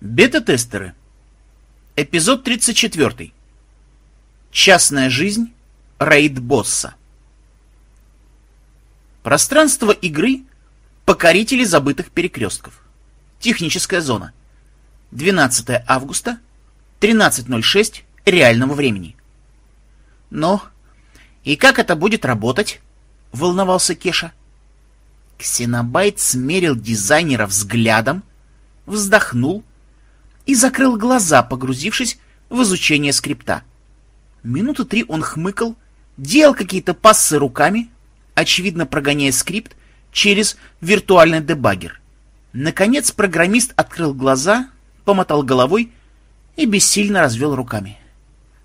Бета-тестеры. Эпизод 34. Частная жизнь рейд-босса. Пространство игры — покорители забытых перекрестков. Техническая зона. 12 августа, 13.06 реального времени. Но и как это будет работать? — волновался Кеша. Ксенобайт смерил дизайнера взглядом, вздохнул и закрыл глаза, погрузившись в изучение скрипта. Минуты три он хмыкал, делал какие-то пассы руками, очевидно прогоняя скрипт через виртуальный дебаггер. Наконец программист открыл глаза, помотал головой и бессильно развел руками.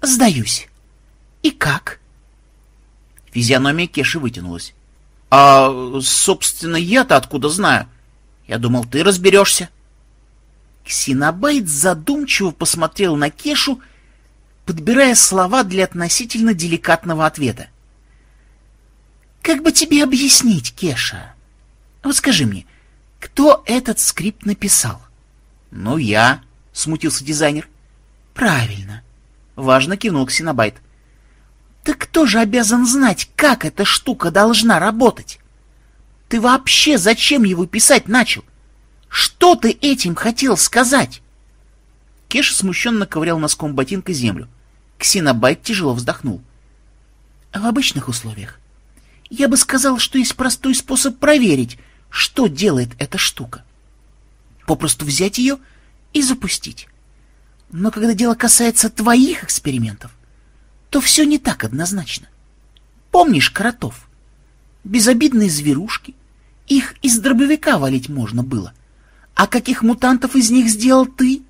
«Сдаюсь. И как?» Физиономия Кеши вытянулась. «А, собственно, я-то откуда знаю? Я думал, ты разберешься». Ксенобайт задумчиво посмотрел на Кешу, подбирая слова для относительно деликатного ответа. «Как бы тебе объяснить, Кеша? Вот скажи мне, кто этот скрипт написал?» «Ну, я», — смутился дизайнер. «Правильно», — важно кивнул Ксенобайт. «Так кто же обязан знать, как эта штука должна работать? Ты вообще зачем его писать начал? Что ты этим хотел сказать?» Кеша смущенно ковырял носком ботинка землю. Ксенобайт тяжело вздохнул. В обычных условиях я бы сказал, что есть простой способ проверить, что делает эта штука. Попросту взять ее и запустить. Но когда дело касается твоих экспериментов, то все не так однозначно. Помнишь кротов? Безобидные зверушки. Их из дробовика валить можно было. А каких мутантов из них сделал ты?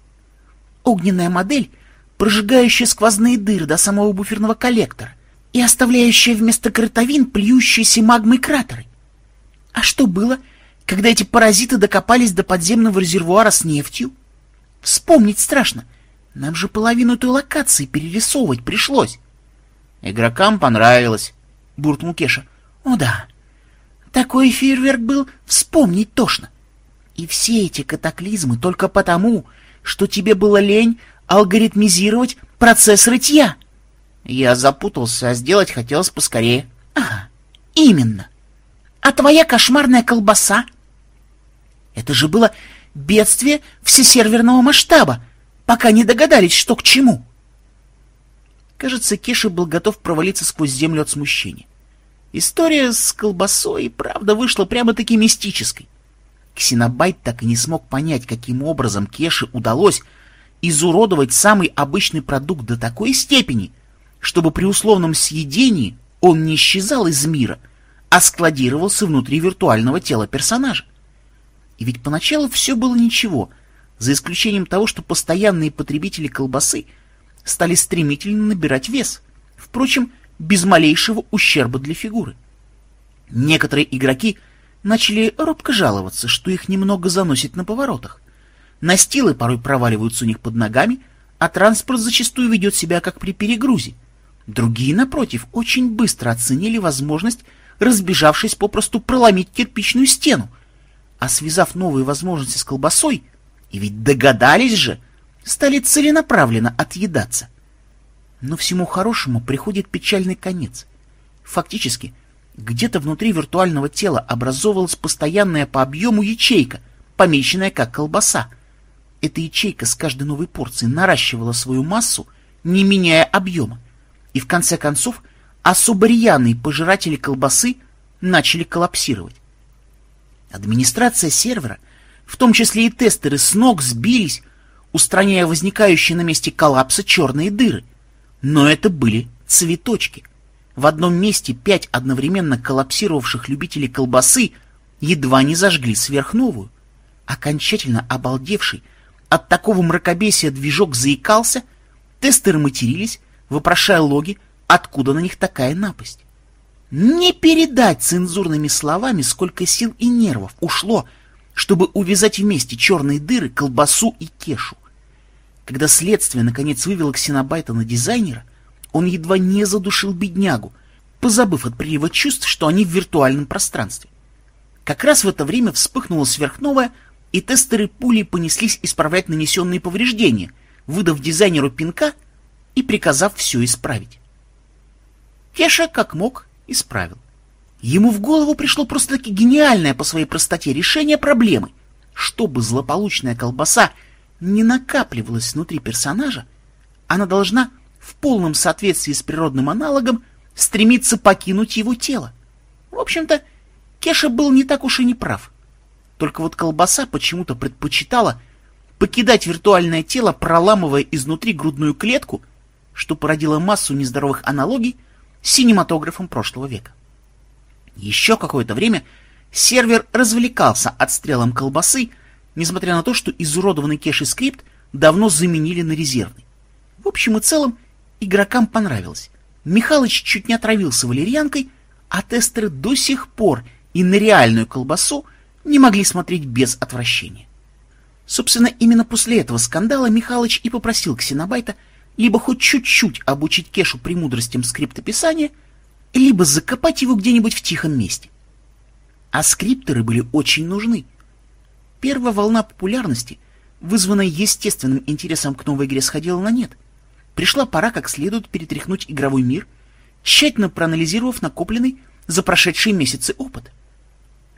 Огненная модель, прожигающая сквозные дыры до самого буферного коллектора и оставляющая вместо кротовин плюющиеся магмой кратеры. А что было, когда эти паразиты докопались до подземного резервуара с нефтью? Вспомнить страшно. Нам же половину той локации перерисовывать пришлось. Игрокам понравилось, буркнул Кеша. О да, такой фейерверк был, вспомнить тошно. И все эти катаклизмы только потому, что тебе было лень алгоритмизировать процесс рытья. Я запутался, а сделать хотелось поскорее. Ага, именно. А твоя кошмарная колбаса? Это же было бедствие всесерверного масштаба, пока не догадались, что к чему. Кажется, Кеша был готов провалиться сквозь землю от смущения. История с колбасой, правда, вышла прямо-таки мистической. Ксенобайт так и не смог понять, каким образом Кеше удалось изуродовать самый обычный продукт до такой степени, чтобы при условном съедении он не исчезал из мира, а складировался внутри виртуального тела персонажа. И ведь поначалу все было ничего, за исключением того, что постоянные потребители колбасы стали стремительно набирать вес, впрочем, без малейшего ущерба для фигуры. Некоторые игроки – начали робко жаловаться, что их немного заносит на поворотах. Настилы порой проваливаются у них под ногами, а транспорт зачастую ведет себя как при перегрузе. Другие, напротив, очень быстро оценили возможность, разбежавшись попросту проломить кирпичную стену, а связав новые возможности с колбасой, и ведь догадались же, стали целенаправленно отъедаться. Но всему хорошему приходит печальный конец. Фактически, где-то внутри виртуального тела образовывалась постоянная по объему ячейка, помеченная как колбаса. Эта ячейка с каждой новой порцией наращивала свою массу, не меняя объема. И в конце концов особо рьяные пожиратели колбасы начали коллапсировать. Администрация сервера, в том числе и тестеры, с ног сбились, устраняя возникающие на месте коллапса черные дыры. Но это были цветочки — в одном месте пять одновременно коллапсировавших любителей колбасы едва не зажгли сверхновую. Окончательно обалдевший от такого мракобесия движок заикался, тестеры матерились, вопрошая логи, откуда на них такая напасть. Не передать цензурными словами, сколько сил и нервов ушло, чтобы увязать вместе черные дыры, колбасу и кешу. Когда следствие наконец вывело ксенобайта на дизайнера, он едва не задушил беднягу, позабыв от прилива чувств, что они в виртуальном пространстве. Как раз в это время вспыхнула сверхновая и тестеры пулей понеслись исправлять нанесенные повреждения, выдав дизайнеру пинка и приказав все исправить. Кеша, как мог, исправил. Ему в голову пришло просто-таки гениальное по своей простоте решение проблемы. Чтобы злополучная колбаса не накапливалась внутри персонажа, она должна в полном соответствии с природным аналогом стремиться покинуть его тело. В общем-то, Кеша был не так уж и не прав. Только вот колбаса почему-то предпочитала покидать виртуальное тело, проламывая изнутри грудную клетку, что породило массу нездоровых аналогий с синематографом прошлого века. Еще какое-то время сервер развлекался отстрелом колбасы, несмотря на то, что изуродованный кеши скрипт давно заменили на резервный. В общем и целом, игрокам понравилось. Михалыч чуть не отравился валерьянкой, а тестеры до сих пор и на реальную колбасу не могли смотреть без отвращения. Собственно, именно после этого скандала Михалыч и попросил Ксенобайта либо хоть чуть-чуть обучить Кешу премудростям скриптописания, либо закопать его где-нибудь в тихом месте. А скрипторы были очень нужны. Первая волна популярности, вызванная естественным интересом к новой игре, сходила на нет. Пришла пора как следует перетряхнуть игровой мир, тщательно проанализировав накопленный за прошедшие месяцы опыт.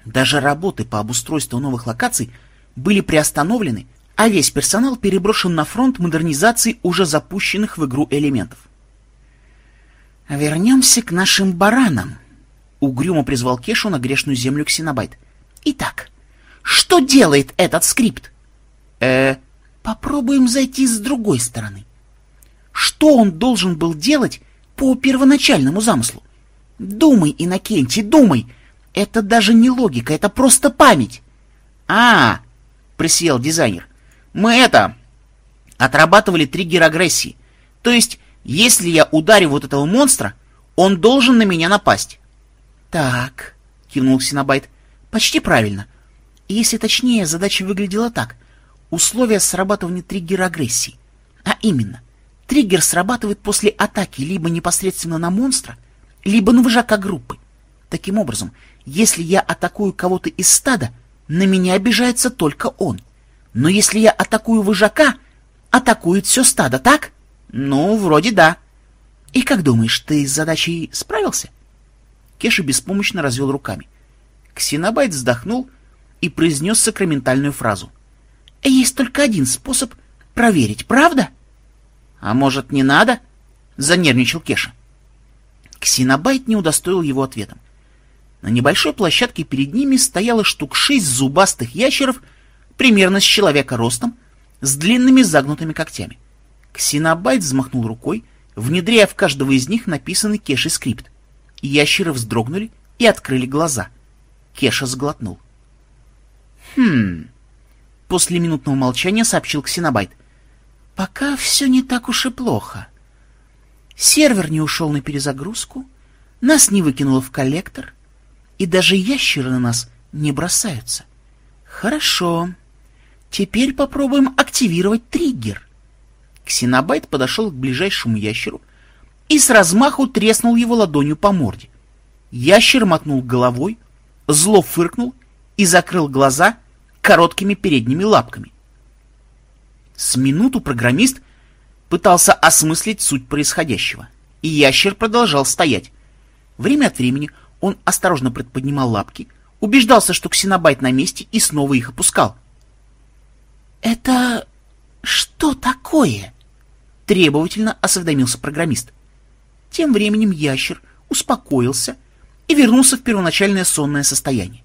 Даже работы по обустройству новых локаций были приостановлены, а весь персонал переброшен на фронт модернизации уже запущенных в игру элементов. «Вернемся к нашим баранам», — угрюмо призвал Кешу на грешную землю Ксенобайт. «Итак, что делает этот скрипт?» «Э, попробуем зайти с другой стороны. Что он должен был делать по первоначальному замыслу? Думай, Иннокентий, думай. Это даже не логика, это просто память. А, присел дизайнер. Мы это отрабатывали триггер агрессии. То есть, если я ударю вот этого монстра, он должен на меня напасть. Так, кивнул Синабайт. Почти правильно. Если точнее, задача выглядела так. Условия срабатывания триггера агрессии. А именно, триггер срабатывает после атаки либо непосредственно на монстра, либо на вожака группы. Таким образом, если я атакую кого-то из стада, на меня обижается только он. Но если я атакую вожака, атакует все стадо, так? Ну, вроде да. И как думаешь, ты с задачей справился? Кеша беспомощно развел руками. Ксенобайт вздохнул и произнес сакраментальную фразу. Есть только один способ проверить, правда? А может, не надо? Занервничал Кеша. Ксенобайт не удостоил его ответом. На небольшой площадке перед ними стояло штук шесть зубастых ящеров, примерно с человека ростом, с длинными загнутыми когтями. Ксенобайт взмахнул рукой, внедряя в каждого из них написанный Кешей скрипт. Ящеры вздрогнули и открыли глаза. Кеша сглотнул. «Хм...» После минутного молчания сообщил Ксенобайт. «Пока все не так уж и плохо. Сервер не ушел на перезагрузку, нас не выкинуло в коллектор, и даже ящеры на нас не бросаются. Хорошо. Теперь попробуем активировать триггер. Ксенобайт подошел к ближайшему ящеру и с размаху треснул его ладонью по морде. Ящер мотнул головой, зло фыркнул и закрыл глаза короткими передними лапками. С минуту программист пытался осмыслить суть происходящего, и ящер продолжал стоять. Время от времени он осторожно предподнимал лапки, убеждался, что ксенобайт на месте, и снова их опускал. «Это что такое?» — требовательно осведомился программист. Тем временем ящер успокоился и вернулся в первоначальное сонное состояние.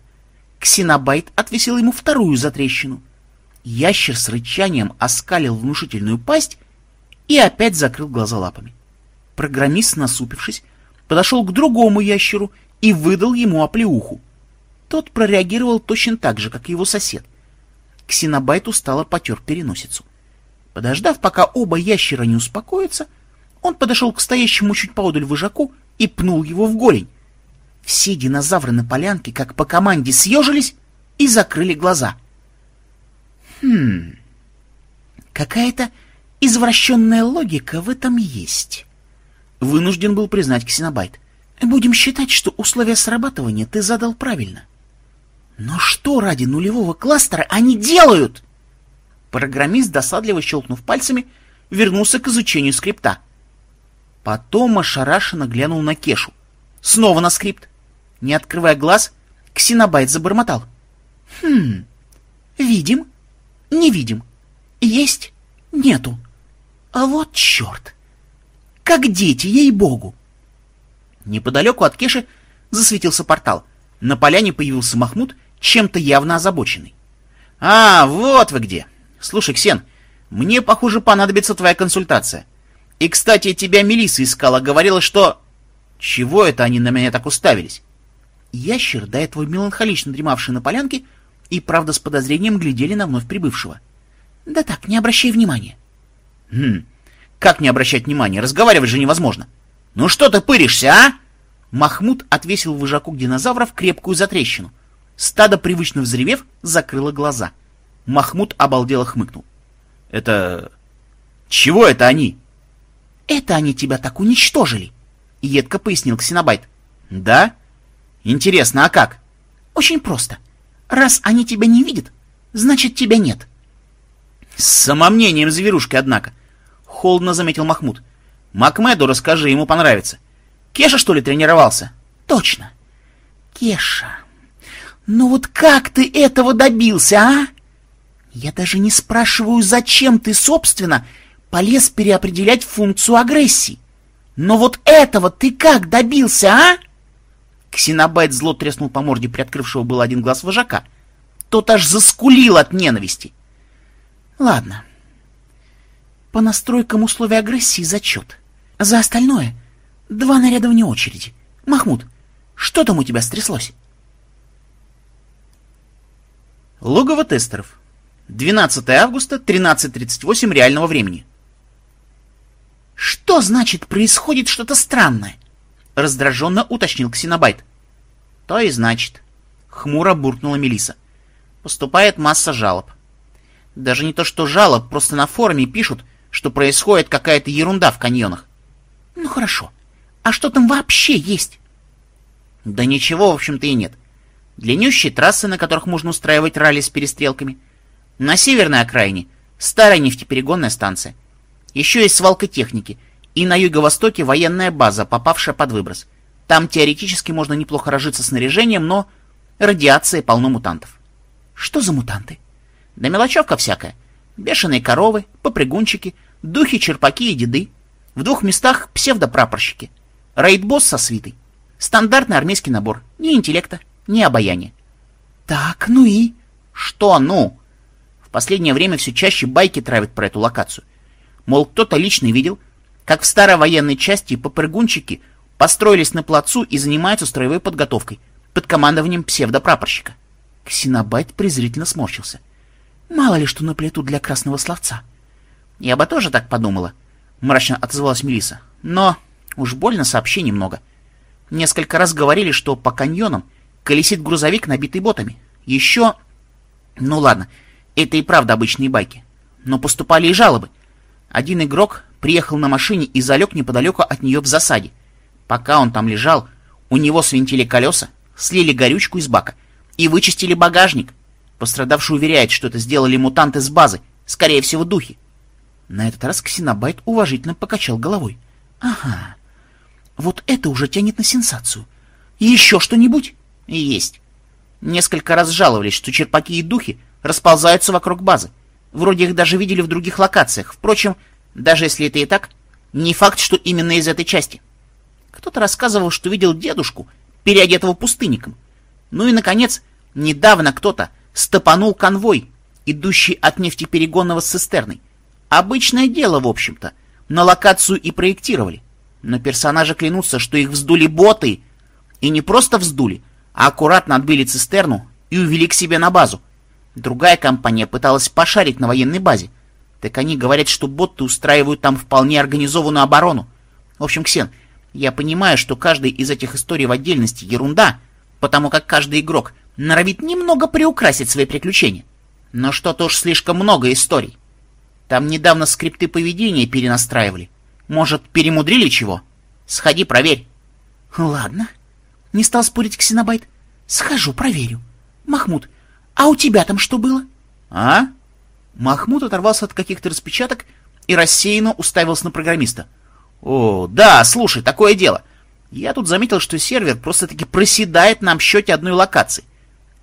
Ксенобайт отвесил ему вторую затрещину. Ящер с рычанием оскалил внушительную пасть и опять закрыл глаза лапами. Программист, насупившись, подошел к другому ящеру и выдал ему оплеуху. Тот прореагировал точно так же, как и его сосед. Ксенобайт устало потер переносицу. Подождав, пока оба ящера не успокоятся, он подошел к стоящему чуть поодаль вожаку и пнул его в голень. Все динозавры на полянке, как по команде, съежились и закрыли глаза. Хм... Какая-то Извращенная логика в этом есть. Вынужден был признать Ксенобайт. Будем считать, что условия срабатывания ты задал правильно. Но что ради нулевого кластера они делают? Программист, досадливо щелкнув пальцами, вернулся к изучению скрипта. Потом ошарашенно глянул на Кешу. Снова на скрипт. Не открывая глаз, Ксенобайт забормотал. Хм, видим, не видим, есть, нету. А вот черт! Как дети, ей-богу! Неподалеку от Кеши засветился портал. На поляне появился Махмуд, чем-то явно озабоченный. «А, вот вы где! Слушай, Ксен, мне, похоже, понадобится твоя консультация. И, кстати, тебя Мелисса искала, говорила, что...» «Чего это они на меня так уставились?» Ящер, до этого меланхолично дремавший на полянке, и, правда, с подозрением глядели на вновь прибывшего. «Да так, не обращай внимания». «Хм, как не обращать внимания? Разговаривать же невозможно». «Ну что ты пыришься, а?» Махмуд отвесил выжаку динозавров крепкую затрещину. Стадо, привычно взревев, закрыло глаза. Махмуд обалдело хмыкнул. «Это... чего это они?» «Это они тебя так уничтожили», — едко пояснил Ксенобайт. «Да? Интересно, а как?» «Очень просто. Раз они тебя не видят, значит, тебя нет». «С самомнением зверушки, однако», — холодно заметил Махмуд. «Макмеду расскажи, ему понравится. Кеша, что ли, тренировался?» «Точно. Кеша. Ну вот как ты этого добился, а?» «Я даже не спрашиваю, зачем ты, собственно, полез переопределять функцию агрессии. Но вот этого ты как добился, а?» Ксенобайт зло треснул по морде приоткрывшего был один глаз вожака. Тот аж заскулил от ненависти. «Ладно. По настройкам условий агрессии зачет. За остальное два наряда вне очереди. Махмуд, что там у тебя стряслось?» Логово тестеров. 12 августа, 13.38 реального времени. «Что значит происходит что-то странное?» — раздраженно уточнил Ксенобайт. «То и значит», — хмуро буркнула Мелиса. «Поступает масса жалоб. Даже не то что жалоб, просто на форуме пишут, что происходит какая-то ерунда в каньонах». «Ну хорошо. А что там вообще есть?» «Да ничего, в общем-то, и нет. Длиннющие трассы, на которых можно устраивать ралли с перестрелками. На северной окраине старая нефтеперегонная станция. Еще есть свалка техники. И на юго-востоке военная база, попавшая под выброс. Там теоретически можно неплохо разжиться снаряжением, но радиация полно мутантов. Что за мутанты? Да мелочевка всякая. Бешеные коровы, попрыгунчики, духи-черпаки и деды. В двух местах псевдопрапорщики. Рейд-босс со свитой. Стандартный армейский набор. Ни интеллекта, ни обаяния. Так, ну и? Что ну? В последнее время все чаще байки травят про эту локацию. Мол, кто-то лично видел, как в старой военной части попрыгунчики построились на плацу и занимаются строевой подготовкой под командованием псевдопрапорщика. Ксенобайт презрительно сморщился. Мало ли что наплетут для красного словца. Я бы тоже так подумала, мрачно отозвалась Мелиса. Но уж больно сообщений много. Несколько раз говорили, что по каньонам колесит грузовик, набитый ботами. Еще... Ну ладно, это и правда обычные байки. Но поступали и жалобы. Один игрок приехал на машине и залег неподалеку от нее в засаде. Пока он там лежал, у него свинтили колеса, слили горючку из бака и вычистили багажник. Пострадавший уверяет, что это сделали мутанты с базы, скорее всего, духи. На этот раз Ксенобайт уважительно покачал головой. Ага, вот это уже тянет на сенсацию. Еще что-нибудь? Есть. Несколько раз жаловались, что черпаки и духи расползаются вокруг базы. Вроде их даже видели в других локациях. Впрочем, даже если это и так, не факт, что именно из этой части. Кто-то рассказывал, что видел дедушку, переодетого пустынником. Ну и, наконец, недавно кто-то стопанул конвой, идущий от нефтеперегонного с цистерной. Обычное дело, в общем-то. На локацию и проектировали. Но персонажи клянутся, что их вздули боты. И не просто вздули, а аккуратно отбили цистерну и увели к себе на базу. Другая компания пыталась пошарить на военной базе. Так они говорят, что боты устраивают там вполне организованную оборону. В общем, Ксен, я понимаю, что каждая из этих историй в отдельности ерунда, потому как каждый игрок норовит немного приукрасить свои приключения. Но что-то уж слишком много историй. Там недавно скрипты поведения перенастраивали. Может, перемудрили чего? Сходи, проверь. Ладно. Не стал спорить Ксенобайт. Схожу, проверю. Махмуд, а у тебя там что было? А? Махмуд оторвался от каких-то распечаток и рассеянно уставился на программиста. О, да, слушай, такое дело. Я тут заметил, что сервер просто-таки проседает на счете одной локации.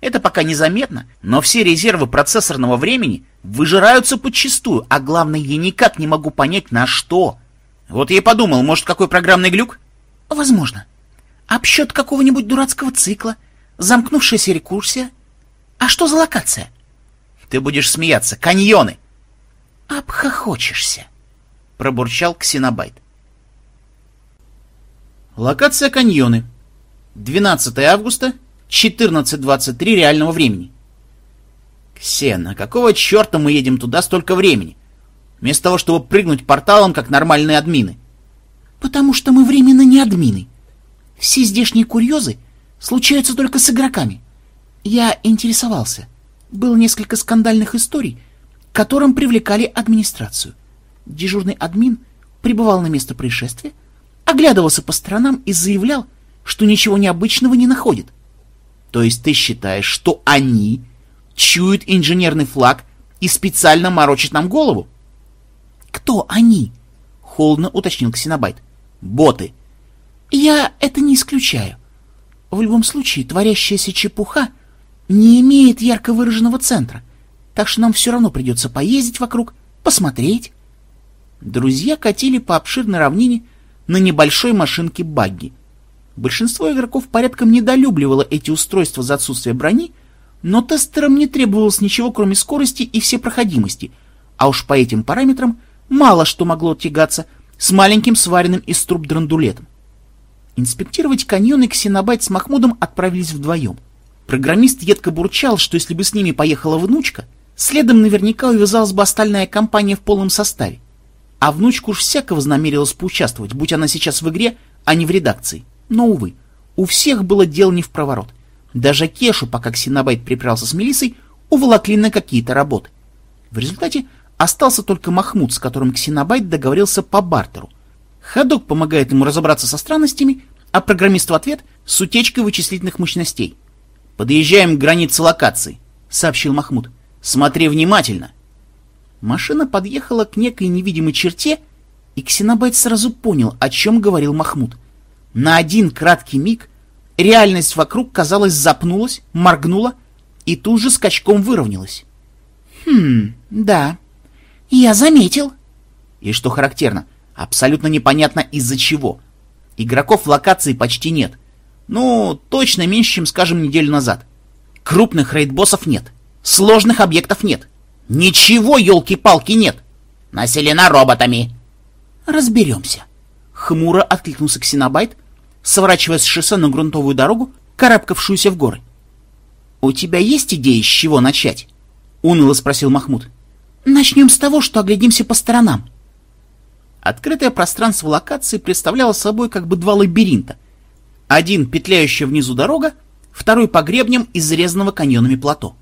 Это пока незаметно, но все резервы процессорного времени выжираются подчистую, а главное, я никак не могу понять, на что. Вот я и подумал, может, какой программный глюк? Возможно. Обсчет какого-нибудь дурацкого цикла, замкнувшаяся рекурсия. А что за локация? Ты будешь смеяться. Каньоны. Обхохочешься, пробурчал Ксенобайт. Локация каньоны. 12 августа, 14.23 реального времени. Ксена, какого черта мы едем туда столько времени? Вместо того, чтобы прыгнуть порталом, как нормальные админы. Потому что мы временно не админы. Все здешние курьезы случаются только с игроками. Я интересовался. Было несколько скандальных историй, к которым привлекали администрацию. Дежурный админ прибывал на место происшествия, оглядывался по сторонам и заявлял, что ничего необычного не находит. То есть ты считаешь, что они чуют инженерный флаг и специально морочат нам голову? Кто они? Холодно уточнил Ксенобайт. Боты. Я это не исключаю. В любом случае, творящаяся чепуха не имеет ярко выраженного центра, так что нам все равно придется поездить вокруг, посмотреть. Друзья катили по обширной равнине на небольшой машинке багги. Большинство игроков порядком недолюбливало эти устройства за отсутствие брони, но тестерам не требовалось ничего, кроме скорости и всепроходимости, а уж по этим параметрам мало что могло тягаться с маленьким сваренным из труб драндулетом. Инспектировать каньоны Ксенобайт с Махмудом отправились вдвоем. Программист едко бурчал, что если бы с ними поехала внучка, следом наверняка увязалась бы остальная компания в полном составе. А внучка уж всяко вознамерилась поучаствовать, будь она сейчас в игре, а не в редакции. Но, увы, у всех было дело не в проворот. Даже Кешу, пока Ксенобайт приправился с Мелиссой, уволокли на какие-то работы. В результате остался только Махмуд, с которым Ксенобайт договорился по бартеру. Ходок помогает ему разобраться со странностями, а программист в ответ с утечкой вычислительных мощностей. «Подъезжаем к границе локации», — сообщил Махмуд. «Смотри внимательно». Машина подъехала к некой невидимой черте, и Ксенобайт сразу понял, о чем говорил Махмуд. На один краткий миг реальность вокруг, казалось, запнулась, моргнула и тут же скачком выровнялась. «Хм, да, я заметил». И что характерно, абсолютно непонятно из-за чего. Игроков локации почти нет. Ну, точно меньше, чем, скажем, неделю назад. Крупных рейд-боссов нет. Сложных объектов нет. Ничего, елки-палки, нет. Населена роботами. Разберемся. Хмуро откликнулся Ксенобайт, сворачивая с шоссе на грунтовую дорогу, карабкавшуюся в горы. «У тебя есть идеи, с чего начать?» — уныло спросил Махмуд. «Начнем с того, что оглядимся по сторонам». Открытое пространство локации представляло собой как бы два лабиринта. Один — петляющая внизу дорога, второй — по гребням изрезанного каньонами плато.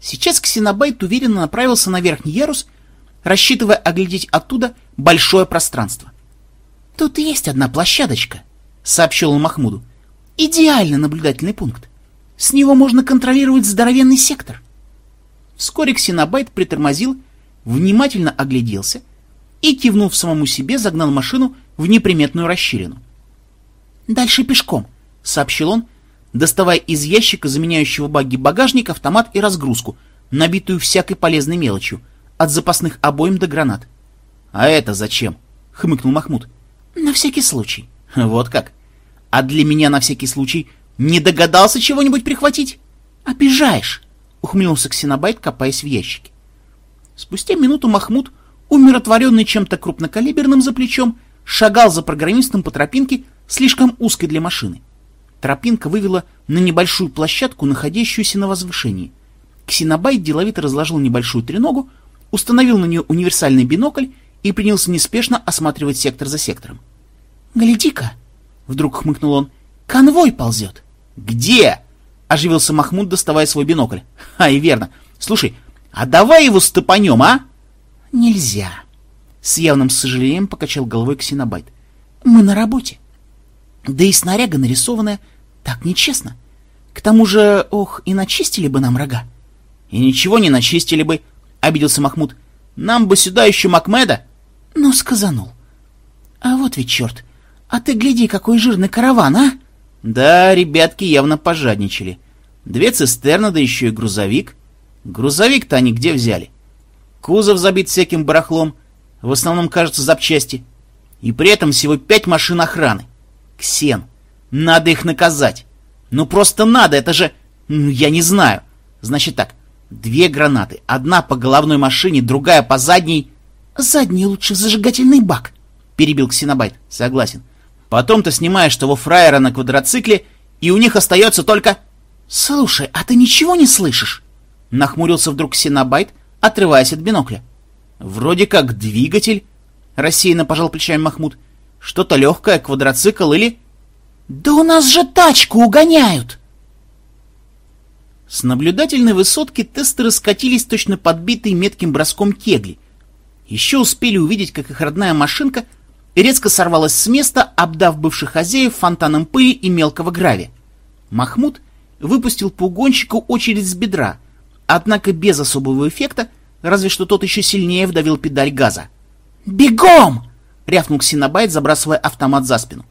Сейчас Ксенобайт уверенно направился на верхний ярус, рассчитывая оглядеть оттуда большое пространство. «Тут есть одна площадочка», — сообщил он Махмуду. «Идеальный наблюдательный пункт. С него можно контролировать здоровенный сектор». Вскоре Ксенобайт притормозил, внимательно огляделся и, кивнув самому себе, загнал машину в неприметную расщелину. «Дальше пешком», — сообщил он, доставая из ящика, заменяющего багги багажник, автомат и разгрузку, набитую всякой полезной мелочью, от запасных обоим до гранат. «А это зачем?» — хмыкнул Махмуд. «На всякий случай». «Вот как? А для меня на всякий случай не догадался чего-нибудь прихватить?» «Обижаешь!» — ухмыльнулся Ксенобайт, копаясь в ящике. Спустя минуту Махмуд, умиротворенный чем-то крупнокалиберным за плечом, шагал за программистом по тропинке, слишком узкой для машины. Тропинка вывела на небольшую площадку, находящуюся на возвышении. Ксенобайт деловито разложил небольшую треногу, установил на нее универсальный бинокль и принялся неспешно осматривать сектор за сектором. «Гляди-ка!» — вдруг хмыкнул он. «Конвой ползет!» «Где?» — оживился Махмуд, доставая свой бинокль. «А, и верно. Слушай, а давай его стопанем, а?» «Нельзя!» — с явным сожалением покачал головой Ксенобайт. «Мы на работе. Да и снаряга нарисованная так нечестно. К тому же, ох, и начистили бы нам рога. И ничего не начистили бы, обиделся Махмуд. Нам бы сюда еще Макмеда. Ну, сказанул. А вот ведь черт, а ты гляди, какой жирный караван, а? Да, ребятки явно пожадничали. Две цистерны, да еще и грузовик. Грузовик-то они где взяли? Кузов забит всяким барахлом, в основном, кажется, запчасти. И при этом всего пять машин охраны. Ксен, надо их наказать. Ну просто надо, это же... Я не знаю. Значит так, две гранаты. Одна по головной машине, другая по задней... Задний лучше зажигательный бак, перебил Ксенобайт. Согласен. Потом ты снимаешь того фраера на квадроцикле, и у них остается только... Слушай, а ты ничего не слышишь? Нахмурился вдруг Ксенобайт, отрываясь от бинокля. Вроде как двигатель, рассеянно пожал плечами Махмуд. Что-то легкое, квадроцикл или... «Да у нас же тачку угоняют!» С наблюдательной высотки тестеры скатились точно подбитые метким броском кегли. Еще успели увидеть, как их родная машинка резко сорвалась с места, обдав бывших хозяев фонтаном пыли и мелкого гравия. Махмуд выпустил по угонщику очередь с бедра, однако без особого эффекта, разве что тот еще сильнее вдавил педаль газа. «Бегом!» — рявкнул Синабайт, забрасывая автомат за спину.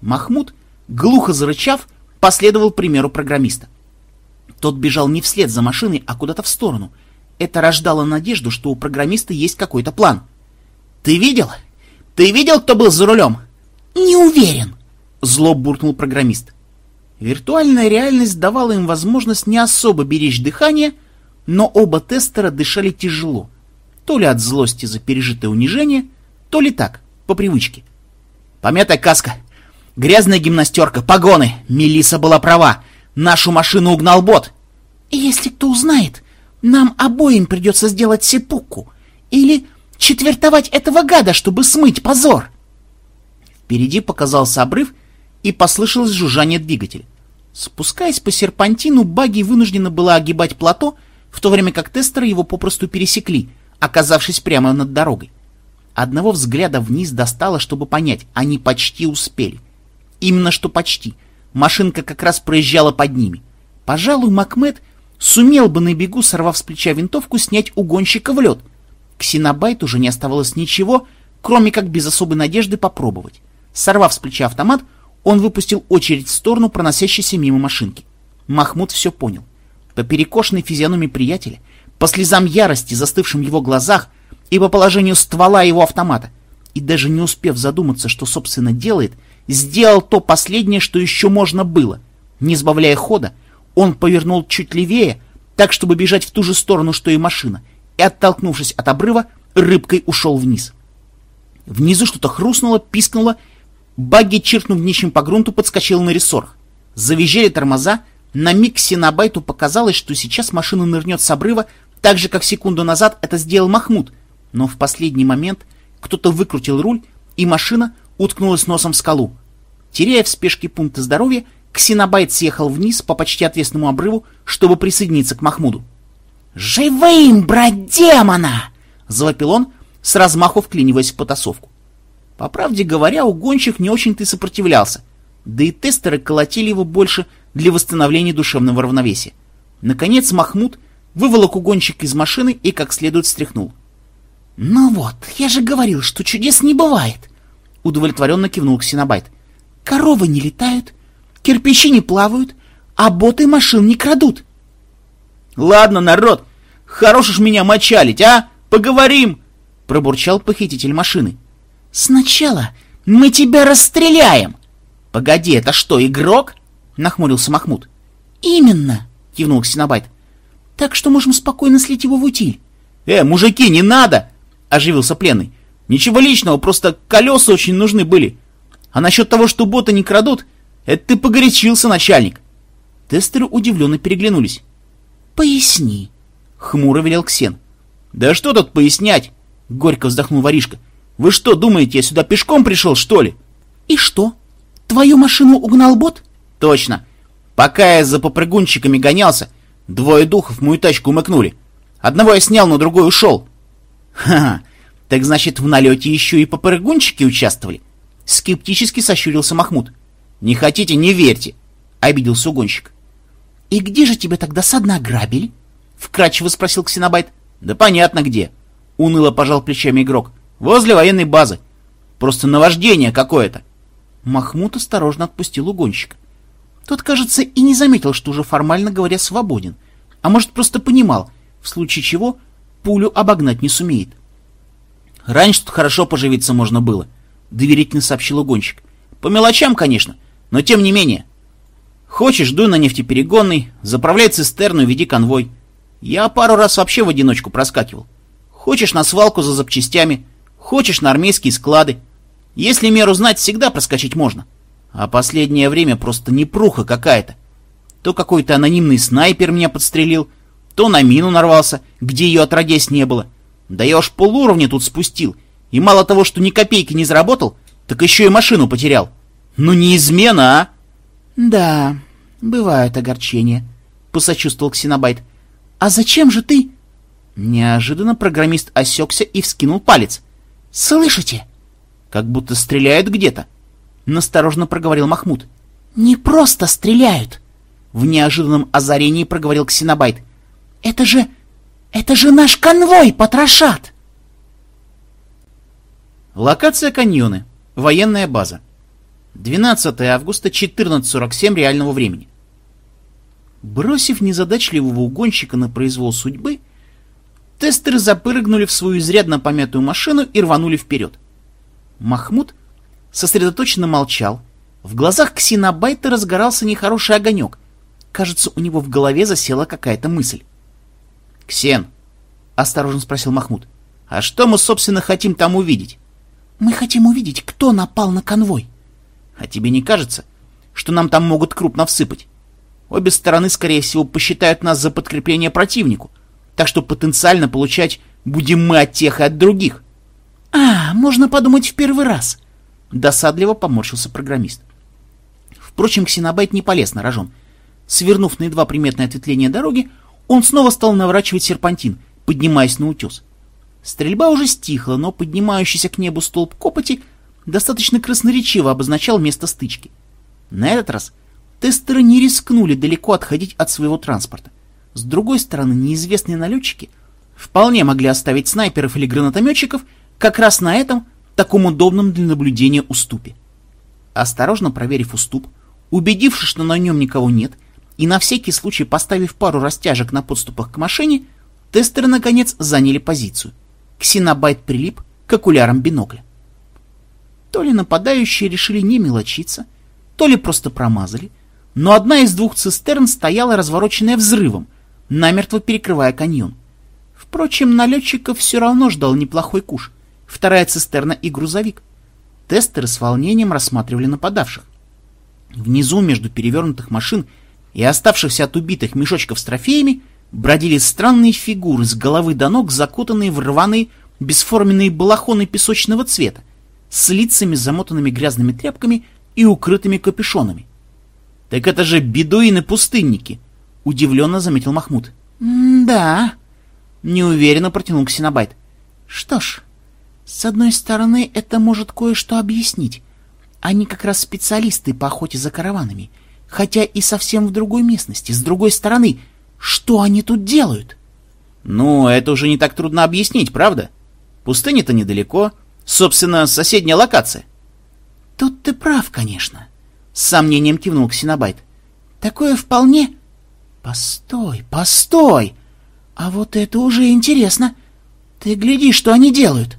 Махмуд глухо зарычав, последовал примеру программиста. Тот бежал не вслед за машиной, а куда-то в сторону. Это рождало надежду, что у программиста есть какой-то план. «Ты видел? Ты видел, кто был за рулем?» «Не уверен», — зло буркнул программист. Виртуальная реальность давала им возможность не особо беречь дыхание, но оба тестера дышали тяжело. То ли от злости за пережитое унижение, то ли так, по привычке. «Помятая каска! Грязная гимнастерка, погоны. Мелиса была права. Нашу машину угнал бот. Если кто узнает, нам обоим придется сделать сепуку. Или четвертовать этого гада, чтобы смыть позор. Впереди показался обрыв, и послышалось жужжание двигателя. Спускаясь по серпантину, Баги вынуждена была огибать плато, в то время как тестеры его попросту пересекли, оказавшись прямо над дорогой. Одного взгляда вниз достало, чтобы понять, они почти успели. Именно что почти. Машинка как раз проезжала под ними. Пожалуй, Макмед сумел бы на бегу, сорвав с плеча винтовку, снять угонщика в лед. Ксенобайт уже не оставалось ничего, кроме как без особой надежды попробовать. Сорвав с плеча автомат, он выпустил очередь в сторону проносящейся мимо машинки. Махмуд все понял. По перекошенной физиономии приятеля, по слезам ярости, застывшим в его глазах, и по положению ствола его автомата, и даже не успев задуматься, что, собственно, делает, сделал то последнее, что еще можно было. Не сбавляя хода, он повернул чуть левее, так, чтобы бежать в ту же сторону, что и машина, и, оттолкнувшись от обрыва, рыбкой ушел вниз. Внизу что-то хрустнуло, пискнуло, багги, чиркнув днищем по грунту, подскочил на рессорах. Завизжали тормоза, на миг Синабайту показалось, что сейчас машина нырнет с обрыва, так же, как секунду назад это сделал Махмуд, но в последний момент кто-то выкрутил руль, и машина уткнулась носом в скалу. Теряя в спешке пункты здоровья, Ксенобайт съехал вниз по почти отвесному обрыву, чтобы присоединиться к Махмуду. «Живым, брать демона!» — завопил он, с размаху вклиниваясь в потасовку. По правде говоря, угонщик не очень-то и сопротивлялся, да и тестеры колотили его больше для восстановления душевного равновесия. Наконец Махмуд выволок угонщика из машины и как следует встряхнул. «Ну вот, я же говорил, что чудес не бывает!» Удовлетворенно кивнул Ксенобайт. Коровы не летают, кирпичи не плавают, а боты машин не крадут. Ладно, народ, хорош уж меня мочалить, а? Поговорим, пробурчал похититель машины. Сначала мы тебя расстреляем. Погоди, это что, игрок? Нахмурился Махмуд. Именно, кивнул Ксенобайт. Так что можем спокойно слить его в утиль. Э, мужики, не надо! Оживился пленный. Ничего личного, просто колеса очень нужны были. А насчет того, что боты не крадут, это ты погорячился, начальник. Тестеры удивленно переглянулись. Поясни, хмуро велел Ксен. Да что тут пояснять? Горько вздохнул воришка. Вы что, думаете, я сюда пешком пришел, что ли? И что? Твою машину угнал бот? Точно. Пока я за попрыгунчиками гонялся, двое духов мою тачку умыкнули. Одного я снял, но другой ушел. Ха-ха, так значит, в налете еще и попрыгунчики участвовали? Скептически сощурился Махмуд. «Не хотите, не верьте!» — обиделся угонщик. «И где же тебя тогда со дна грабили?» — вкратчиво спросил Ксенобайт. «Да понятно где», — уныло пожал плечами игрок. «Возле военной базы. Просто наваждение какое-то». Махмуд осторожно отпустил угонщика. Тот, кажется, и не заметил, что уже формально говоря свободен, а может, просто понимал, в случае чего пулю обогнать не сумеет. «Раньше тут хорошо поживиться можно было», — доверительно сообщил угонщик. «По мелочам, конечно, но тем не менее. Хочешь, дуй на нефтеперегонный, заправляй цистерну и веди конвой. Я пару раз вообще в одиночку проскакивал. Хочешь на свалку за запчастями, хочешь на армейские склады. Если меру знать, всегда проскочить можно. А последнее время просто непруха какая-то. То какой-то анонимный снайпер меня подстрелил, то на мину нарвался, где ее отродясь не было. Да я уж полуровня тут спустил, и мало того, что ни копейки не заработал, так еще и машину потерял. Ну не измена, а? Да, бывают огорчения, посочувствовал Ксенобайт. А зачем же ты... Неожиданно программист осекся и вскинул палец. «Слышите?» «Как будто стреляют где-то», — насторожно проговорил Махмуд. «Не просто стреляют!» В неожиданном озарении проговорил Ксенобайт. «Это же... это же наш конвой потрошат!» Локация каньоны. Военная база. 12 августа, 14.47 реального времени. Бросив незадачливого угонщика на произвол судьбы, тестеры запрыгнули в свою изрядно помятую машину и рванули вперед. Махмуд сосредоточенно молчал. В глазах Ксенобайта разгорался нехороший огонек. Кажется, у него в голове засела какая-то мысль. «Ксен», — осторожно спросил Махмуд, — «а что мы, собственно, хотим там увидеть?» «Мы хотим увидеть, кто напал на конвой». «А тебе не кажется, что нам там могут крупно всыпать? Обе стороны, скорее всего, посчитают нас за подкрепление противнику, так что потенциально получать будем мы от тех и от других. А, можно подумать в первый раз. Досадливо поморщился программист. Впрочем, Ксенобайт не полез на рожон. Свернув на едва приметное ответвление дороги, он снова стал наворачивать серпантин, поднимаясь на утес. Стрельба уже стихла, но поднимающийся к небу столб копоти достаточно красноречиво обозначал место стычки. На этот раз тестеры не рискнули далеко отходить от своего транспорта. С другой стороны, неизвестные налетчики вполне могли оставить снайперов или гранатометчиков как раз на этом, таком удобном для наблюдения уступе. Осторожно проверив уступ, убедившись, что на нем никого нет, и на всякий случай поставив пару растяжек на подступах к машине, тестеры, наконец, заняли позицию. Ксенобайт прилип к окулярам бинокля. То ли нападающие решили не мелочиться, то ли просто промазали — но одна из двух цистерн стояла развороченная взрывом, намертво перекрывая каньон. Впрочем, налетчиков все равно ждал неплохой куш. Вторая цистерна и грузовик. Тестеры с волнением рассматривали нападавших. Внизу, между перевернутых машин и оставшихся от убитых мешочков с трофеями, бродили странные фигуры с головы до ног, закутанные в рваные, бесформенные балахоны песочного цвета, с лицами, замотанными грязными тряпками и укрытыми капюшонами. «Так это же бедуины-пустынники!» — удивленно заметил Махмуд. «Да», — неуверенно протянул Ксенобайт. «Что ж, с одной стороны, это может кое-что объяснить. Они как раз специалисты по охоте за караванами, хотя и совсем в другой местности. С другой стороны, что они тут делают?» «Ну, это уже не так трудно объяснить, правда? Пустыня-то недалеко. Собственно, соседняя локация». «Тут ты прав, конечно. — с сомнением кивнул Ксенобайт. «Такое вполне...» «Постой, постой! А вот это уже интересно! Ты гляди, что они делают!»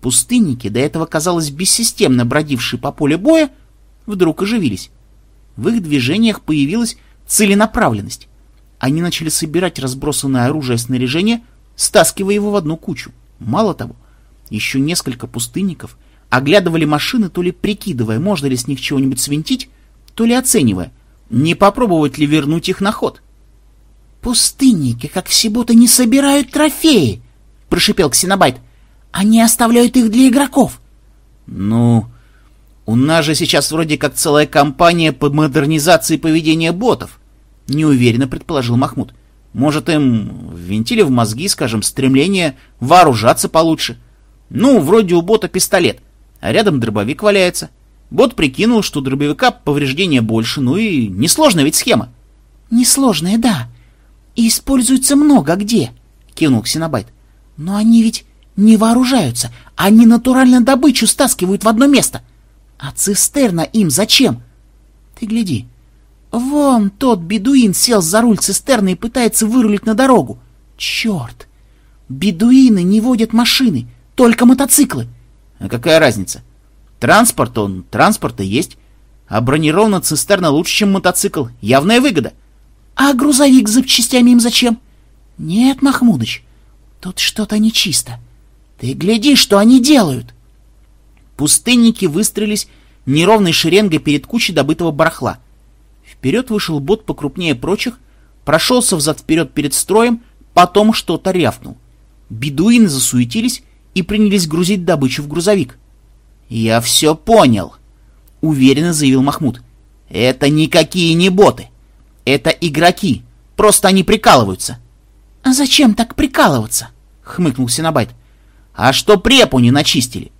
Пустынники, до этого, казалось, бессистемно бродившие по полю боя, вдруг оживились. В их движениях появилась целенаправленность. Они начали собирать разбросанное оружие и снаряжение, стаскивая его в одну кучу. Мало того, еще несколько пустынников — оглядывали машины, то ли прикидывая, можно ли с них чего-нибудь свинтить, то ли оценивая, не попробовать ли вернуть их на ход. «Пустынники, как все будто не собирают трофеи!» — прошипел Ксенобайт. «Они оставляют их для игроков!» «Ну, у нас же сейчас вроде как целая кампания по модернизации поведения ботов», — неуверенно предположил Махмуд. «Может, им ввинтили в мозги, скажем, стремление вооружаться получше? Ну, вроде у бота пистолет, а рядом дробовик валяется. Бот прикинул, что дробовика повреждения больше, ну и несложная ведь схема. Несложные, да. И используются много где, кивнул Ксенобайт. Но они ведь не вооружаются. Они натурально добычу стаскивают в одно место. А цистерна им зачем? Ты гляди. Вон тот бедуин сел за руль цистерны и пытается вырулить на дорогу. Черт! Бедуины не водят машины, только мотоциклы. А какая разница? Транспорт он, транспорта есть. А бронированная цистерна лучше, чем мотоцикл. Явная выгода. А грузовик с запчастями им зачем? Нет, Махмудыч, тут что-то нечисто. Ты гляди, что они делают. Пустынники выстроились неровной шеренгой перед кучей добытого барахла. Вперед вышел бот покрупнее прочих, прошелся взад-вперед перед строем, потом что-то рявкнул. Бедуины засуетились и принялись грузить добычу в грузовик. «Я все понял», — уверенно заявил Махмуд. «Это никакие не боты. Это игроки. Просто они прикалываются». «А зачем так прикалываться?» — хмыкнул Синабайт. «А что препу не начистили?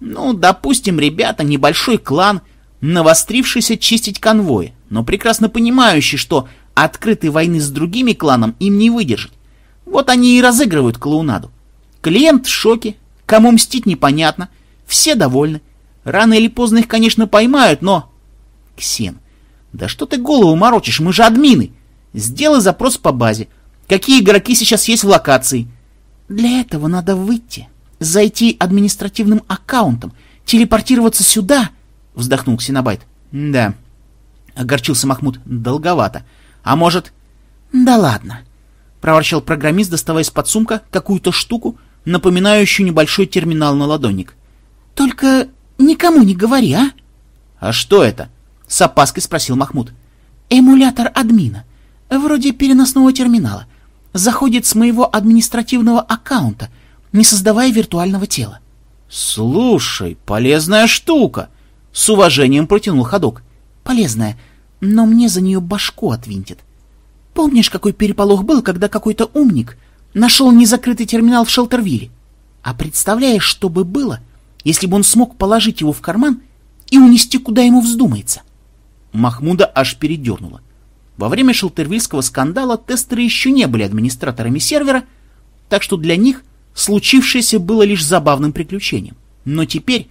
Ну, допустим, ребята, небольшой клан, навострившийся чистить конвои, но прекрасно понимающий, что открытой войны с другими кланом им не выдержать. Вот они и разыгрывают клоунаду. Клиент в шоке, кому мстить непонятно, все довольны. Рано или поздно их, конечно, поймают, но... Ксен, да что ты голову морочишь, мы же админы. Сделай запрос по базе. Какие игроки сейчас есть в локации? Для этого надо выйти, зайти административным аккаунтом, телепортироваться сюда, вздохнул Ксенобайт. Да, огорчился Махмуд, долговато. А может... Да ладно, проворчал программист, доставая из-под сумка какую-то штуку, напоминающую небольшой терминал на ладонник. Только никому не говори, а? А что это? С опаской спросил Махмуд. Эмулятор админа. Вроде переносного терминала. Заходит с моего административного аккаунта, не создавая виртуального тела. Слушай, полезная штука. С уважением протянул ходок. Полезная, но мне за нее башку отвинтит. Помнишь, какой переполох был, когда какой-то умник нашел незакрытый терминал в Шелтервилле? А представляешь, что бы было, если бы он смог положить его в карман и унести, куда ему вздумается? Махмуда аж передернуло. Во время шелтервильского скандала тестеры еще не были администраторами сервера, так что для них случившееся было лишь забавным приключением. Но теперь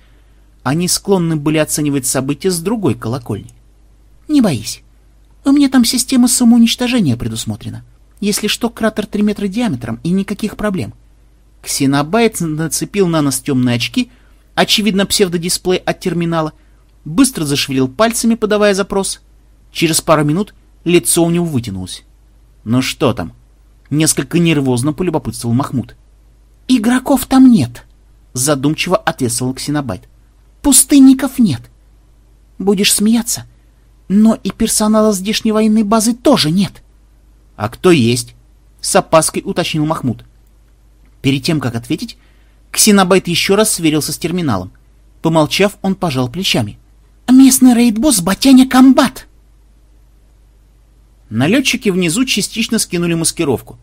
они склонны были оценивать события с другой колокольни. Не боись. У меня там система самоуничтожения предусмотрена. Если что, кратер 3 метра диаметром и никаких проблем. Ксенобайт нацепил на нос темные очки, очевидно псевдодисплей от терминала, быстро зашевелил пальцами, подавая запрос. Через пару минут лицо у него вытянулось. «Ну что там?» Несколько нервозно полюбопытствовал Махмуд. «Игроков там нет», — задумчиво ответствовал Ксенобайт. «Пустынников нет. Будешь смеяться?» Но и персонала здешней военной базы тоже нет. — А кто есть? — с опаской уточнил Махмуд. Перед тем, как ответить, Ксенобайт еще раз сверился с терминалом. Помолчав, он пожал плечами. — Местный рейд-босс Батяня Комбат! Налетчики внизу частично скинули маскировку.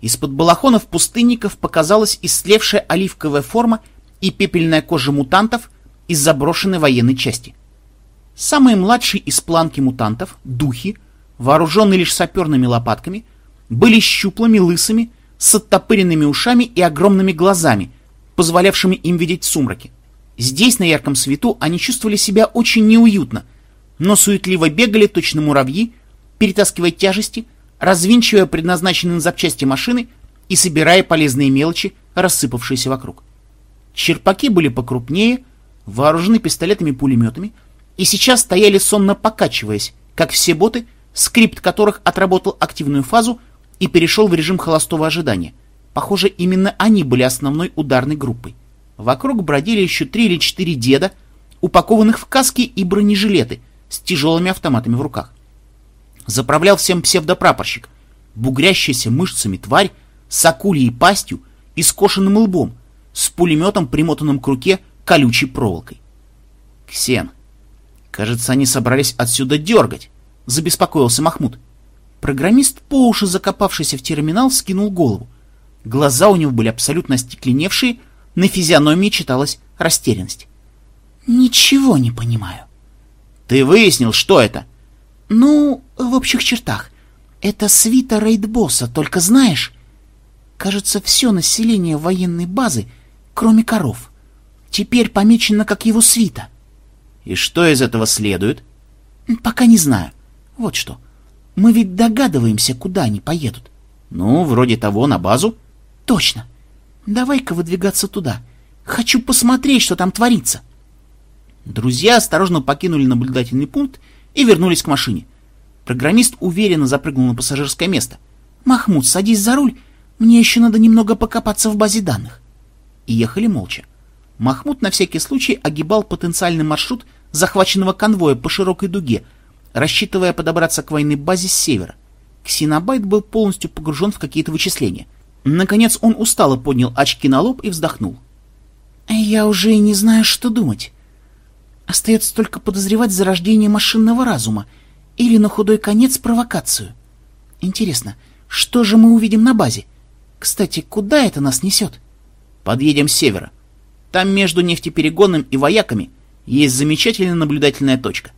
Из-под балахонов пустынников показалась истлевшая оливковая форма и пепельная кожа мутантов из заброшенной военной части — Самые младшие из планки мутантов, духи, вооруженные лишь саперными лопатками, были щуплыми, лысыми, с оттопыренными ушами и огромными глазами, позволявшими им видеть сумраки. Здесь, на ярком свету, они чувствовали себя очень неуютно, но суетливо бегали точно муравьи, перетаскивая тяжести, развинчивая предназначенные на запчасти машины и собирая полезные мелочи, рассыпавшиеся вокруг. Черпаки были покрупнее, вооружены пистолетами-пулеметами, и сейчас стояли сонно покачиваясь, как все боты, скрипт которых отработал активную фазу и перешел в режим холостого ожидания. Похоже, именно они были основной ударной группой. Вокруг бродили еще три или четыре деда, упакованных в каски и бронежилеты с тяжелыми автоматами в руках. Заправлял всем псевдопрапорщик, бугрящаяся мышцами тварь с акульей пастью и скошенным лбом, с пулеметом, примотанным к руке колючей проволокой. «Ксен, Кажется, они собрались отсюда дергать, — забеспокоился Махмуд. Программист, по уши закопавшийся в терминал, скинул голову. Глаза у него были абсолютно остекленевшие, на физиономии читалась растерянность. — Ничего не понимаю. — Ты выяснил, что это? — Ну, в общих чертах. Это свита рейд-босса, только знаешь, кажется, все население военной базы, кроме коров, теперь помечено как его свита. И что из этого следует? Пока не знаю. Вот что. Мы ведь догадываемся, куда они поедут. Ну, вроде того, на базу. Точно. Давай-ка выдвигаться туда. Хочу посмотреть, что там творится. Друзья осторожно покинули наблюдательный пункт и вернулись к машине. Программист уверенно запрыгнул на пассажирское место. «Махмуд, садись за руль, мне еще надо немного покопаться в базе данных». И ехали молча. Махмуд на всякий случай огибал потенциальный маршрут захваченного конвоя по широкой дуге, рассчитывая подобраться к военной базе с севера. Ксенобайт был полностью погружен в какие-то вычисления. Наконец он устало поднял очки на лоб и вздохнул. «Я уже не знаю, что думать. Остается только подозревать зарождение машинного разума или на худой конец провокацию. Интересно, что же мы увидим на базе? Кстати, куда это нас несет?» «Подъедем с севера. Там между нефтеперегоном и вояками есть замечательная наблюдательная точка.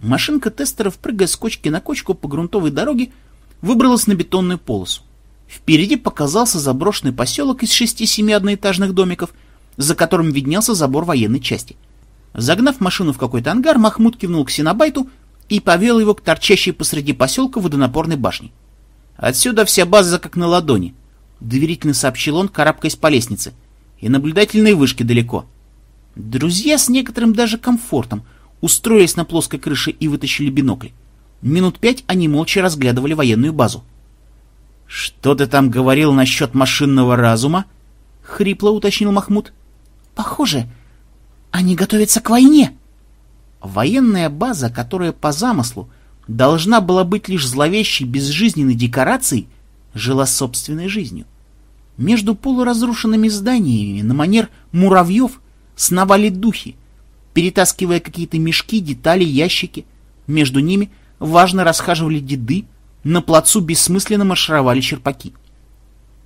Машинка тестеров, прыгая с кочки на кочку по грунтовой дороге, выбралась на бетонную полосу. Впереди показался заброшенный поселок из шести-семи одноэтажных домиков, за которым виднелся забор военной части. Загнав машину в какой-то ангар, Махмуд кивнул к Синабайту и повел его к торчащей посреди поселка водонапорной башне. «Отсюда вся база как на ладони», — доверительно сообщил он, карабкаясь по лестнице. «И наблюдательные вышки далеко». Друзья с некоторым даже комфортом устроились на плоской крыше и вытащили бинокли. Минут пять они молча разглядывали военную базу. «Что ты там говорил насчет машинного разума?» — хрипло уточнил Махмуд. «Похоже, они готовятся к войне». Военная база, которая по замыслу должна была быть лишь зловещей безжизненной декорацией, жила собственной жизнью. Между полуразрушенными зданиями на манер муравьев сновали духи, перетаскивая какие-то мешки, детали, ящики. Между ними важно расхаживали деды, на плацу бессмысленно маршировали черпаки.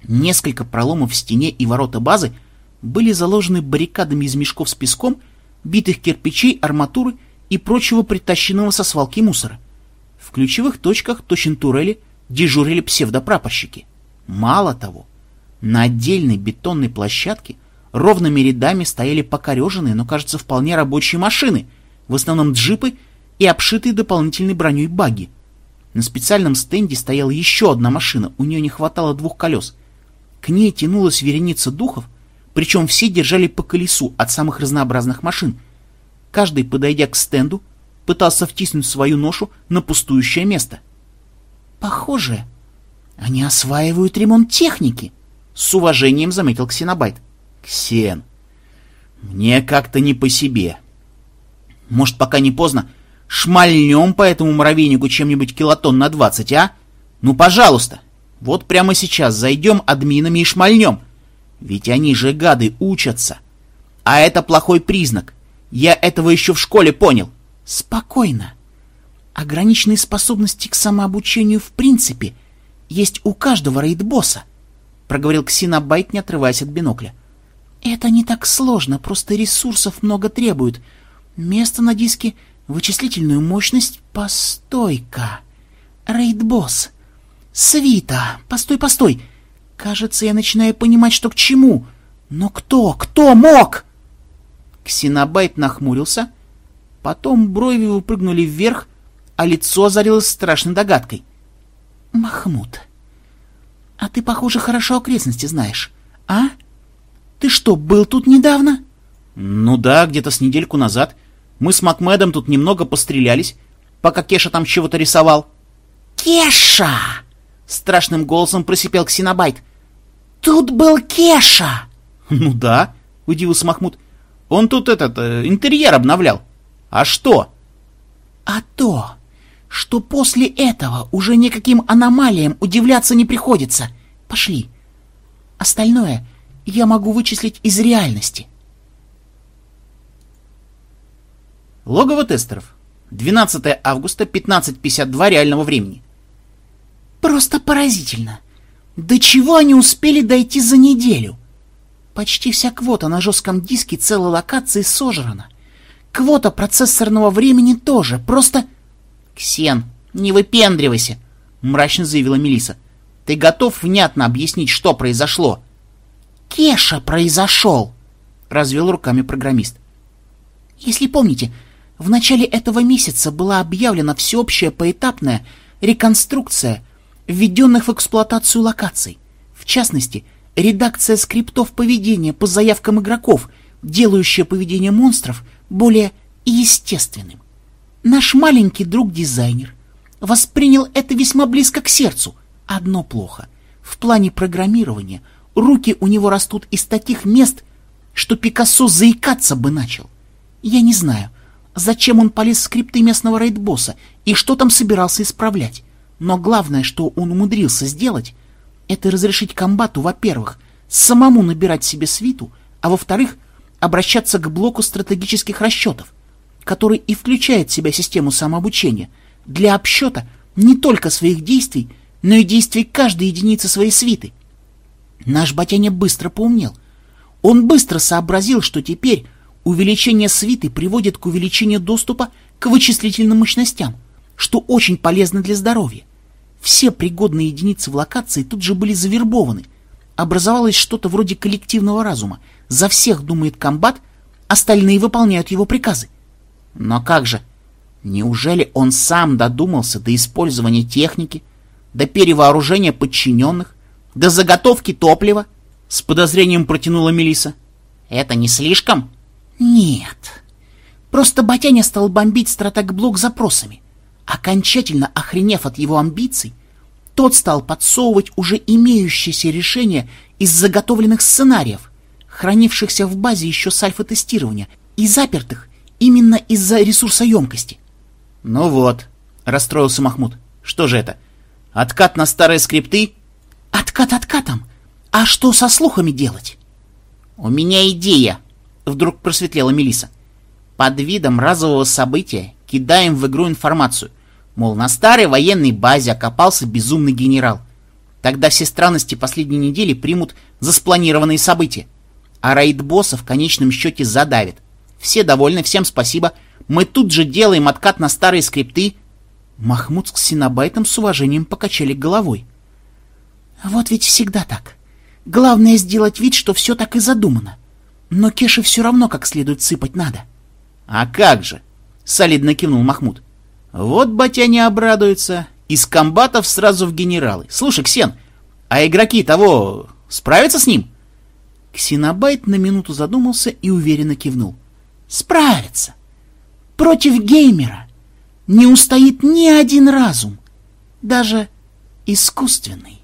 Несколько проломов в стене и ворота базы были заложены баррикадами из мешков с песком, битых кирпичей, арматуры и прочего притащенного со свалки мусора. В ключевых точках турели дежурили псевдопрапорщики. Мало того, на отдельной бетонной площадке ровными рядами стояли покореженные, но, кажется, вполне рабочие машины, в основном джипы и обшитые дополнительной броней баги. На специальном стенде стояла еще одна машина, у нее не хватало двух колес. К ней тянулась вереница духов, причем все держали по колесу от самых разнообразных машин. Каждый, подойдя к стенду, пытался втиснуть свою ношу на пустующее место. «Похоже, они осваивают ремонт техники», — с уважением заметил Ксенобайт. Ксен, мне как-то не по себе. Может, пока не поздно, шмальнем по этому муравейнику чем-нибудь килотон на двадцать, а? Ну, пожалуйста. Вот прямо сейчас зайдем админами и шмальнем. Ведь они же, гады, учатся. А это плохой признак. Я этого еще в школе понял. Спокойно. Ограниченные способности к самообучению в принципе есть у каждого рейд-босса, проговорил Ксенобайт, не отрываясь от бинокля. — это не так сложно, просто ресурсов много требует. Место на диске, вычислительную мощность, постойка. Рейд-босс. Свита. Постой, постой. Кажется, я начинаю понимать, что к чему. Но кто, кто мог? Ксенобайт нахмурился. Потом брови выпрыгнули вверх, а лицо озарилось страшной догадкой. Махмуд, а ты, похоже, хорошо окрестности знаешь, а? — ты что, был тут недавно? Ну да, где-то с недельку назад. Мы с Макмедом тут немного пострелялись, пока Кеша там чего-то рисовал. Кеша! Страшным голосом просипел Ксенобайт. Тут был Кеша! Ну да, удивился Махмуд. Он тут этот, э, интерьер обновлял. А что? А то, что после этого уже никаким аномалиям удивляться не приходится. Пошли. Остальное я могу вычислить из реальности. Логово тестеров. 12 августа, 15.52 реального времени. Просто поразительно. До чего они успели дойти за неделю? Почти вся квота на жестком диске целой локации сожрана. Квота процессорного времени тоже. Просто... Ксен, не выпендривайся. мрачно заявила Мелиса. Ты готов внятно объяснить, что произошло? Кеша произошел, развел руками программист. Если помните, в начале этого месяца была объявлена всеобщая поэтапная реконструкция введенных в эксплуатацию локаций. В частности, редакция скриптов поведения по заявкам игроков, делающая поведение монстров более естественным. Наш маленький друг-дизайнер воспринял это весьма близко к сердцу. Одно плохо. В плане программирования руки у него растут из таких мест, что Пикассо заикаться бы начал. Я не знаю, зачем он полез в скрипты местного рейд-босса и что там собирался исправлять. Но главное, что он умудрился сделать, это разрешить комбату, во-первых, самому набирать себе свиту, а во-вторых, обращаться к блоку стратегических расчетов, который и включает в себя систему самообучения для обсчета не только своих действий, но и действий каждой единицы своей свиты. Наш Батяня быстро поумнел. Он быстро сообразил, что теперь увеличение свиты приводит к увеличению доступа к вычислительным мощностям, что очень полезно для здоровья. Все пригодные единицы в локации тут же были завербованы. Образовалось что-то вроде коллективного разума. За всех думает комбат, остальные выполняют его приказы. Но как же? Неужели он сам додумался до использования техники, до перевооружения подчиненных, до заготовки топлива? С подозрением протянула Мелиса. Это не слишком? Нет. Просто Батяня стал бомбить стратегблок запросами. Окончательно охренев от его амбиций, тот стал подсовывать уже имеющиеся решения из заготовленных сценариев, хранившихся в базе еще с альфа-тестирования и запертых именно из-за ресурсоемкости. — Ну вот, — расстроился Махмуд, — что же это? Откат на старые скрипты? — Откат откатом. А что со слухами делать? — У меня идея, — вдруг просветлела Мелиса. Под видом разового события кидаем в игру информацию. Мол, на старой военной базе окопался безумный генерал. Тогда все странности последней недели примут за спланированные события. А рейд-босса в конечном счете задавит. Все довольны, всем спасибо. Мы тут же делаем откат на старые скрипты. Махмуд с Ксенобайтом с уважением покачали головой. Вот ведь всегда так. Главное сделать вид, что все так и задумано. Но Кеше все равно как следует сыпать надо. — А как же? — солидно кивнул Махмуд. Вот батя не обрадуется. Из комбатов сразу в генералы. Слушай, Ксен, а игроки того справятся с ним? Ксенобайт на минуту задумался и уверенно кивнул. Справятся. Против геймера не устоит ни один разум, даже искусственный.